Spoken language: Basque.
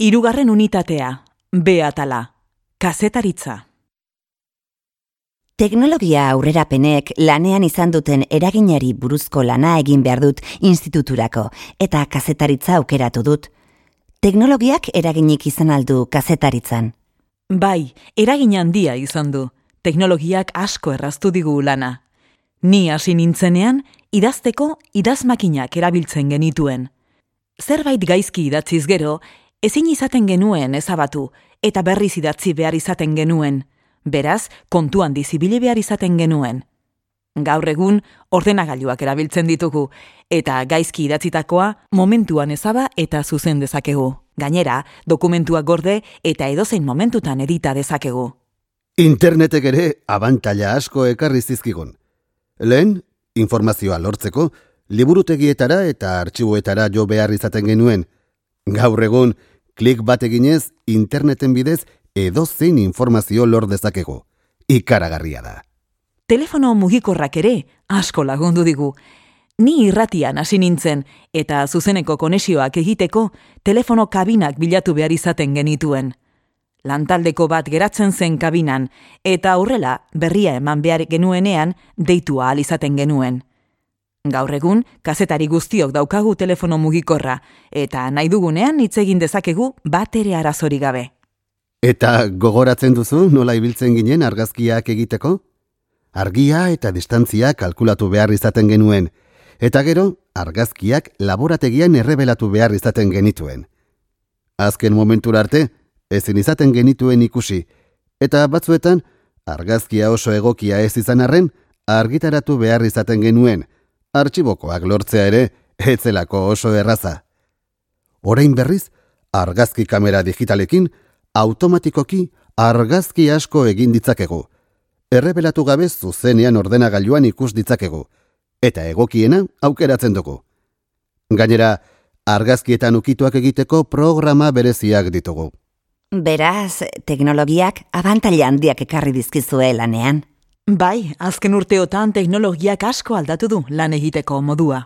Hirugarren unitatea, beatala, kazetaritza. Teknologia aurrerapenek lanean izan duten eraginari buruzko lana egin behar dut instituturako eta kazetaritza aukeratu dut. Teknologiak eraginik izan aldu kazetaritzan. Bai, eragin handia izan du. Teknologiak asko erraztu digu lana. Ni hasi nintzenean, idazteko idazmakinak erabiltzen genituen. Zerbait gaizki idatziz gero, ezin izaten genuen ezabatu eta berriz idatzi behar izaten genuen. Beraz, kontuan dizibili behar izaten genuen. Gaur egun, ordenagailuak erabiltzen ditugu, eta gaizki idatzitakoa momentuan ezaba eta zuzen dezakegu. Gainera, dokumentuak gorde eta edozein momentutan edita dezakegu. Internetek ere abantaila asko ekarri zizkigun. Lehen, informazioa lortzeko, liburutegietara eta artxiboetara jo behar izaten genuen. Gaur egun, klik bat eginez, interneten bidez edo zein informazio lor dezakego. Ikaragarria da. Telefono mugikorrak ere asko lagundu digu. Ni irratian hasi nintzen eta zuzeneko konesioak egiteko telefono kabinak bilatu behar izaten genituen. Lantaldeko bat geratzen zen kabinan eta aurrela berria eman behar genuenean deitua ahal izaten genuen. Gaur egun, kazetari guztiok daukagu telefono mugikorra eta nahi dugunean hitz egin dezakegu bat ere arazori gabe. Eta gogoratzen duzu nola ibiltzen ginen argazkiak egiteko? Argia eta distantzia kalkulatu behar izaten genuen, eta gero argazkiak laborategian errebelatu behar izaten genituen. Azken momentura arte, ezin izaten genituen ikusi, eta batzuetan, argazkia oso egokia ez izan arren, argitaratu behar izaten genuen, artxibokoak lortzea ere, etzelako oso erraza. Orain berriz, argazki kamera digitalekin, automatikoki argazki asko egin ditzakegu. Errebelatu gabe zuzenean ordenagailuan ikus ditzakegu, eta egokiena aukeratzen dugu. Gainera, argazkietan ukituak egiteko programa bereziak ditugu. Beraz, teknologiak abantaila handiak ekarri dizkizue lanean. Bai, azken urteotan teknologiak asko aldatu du lan egiteko modua.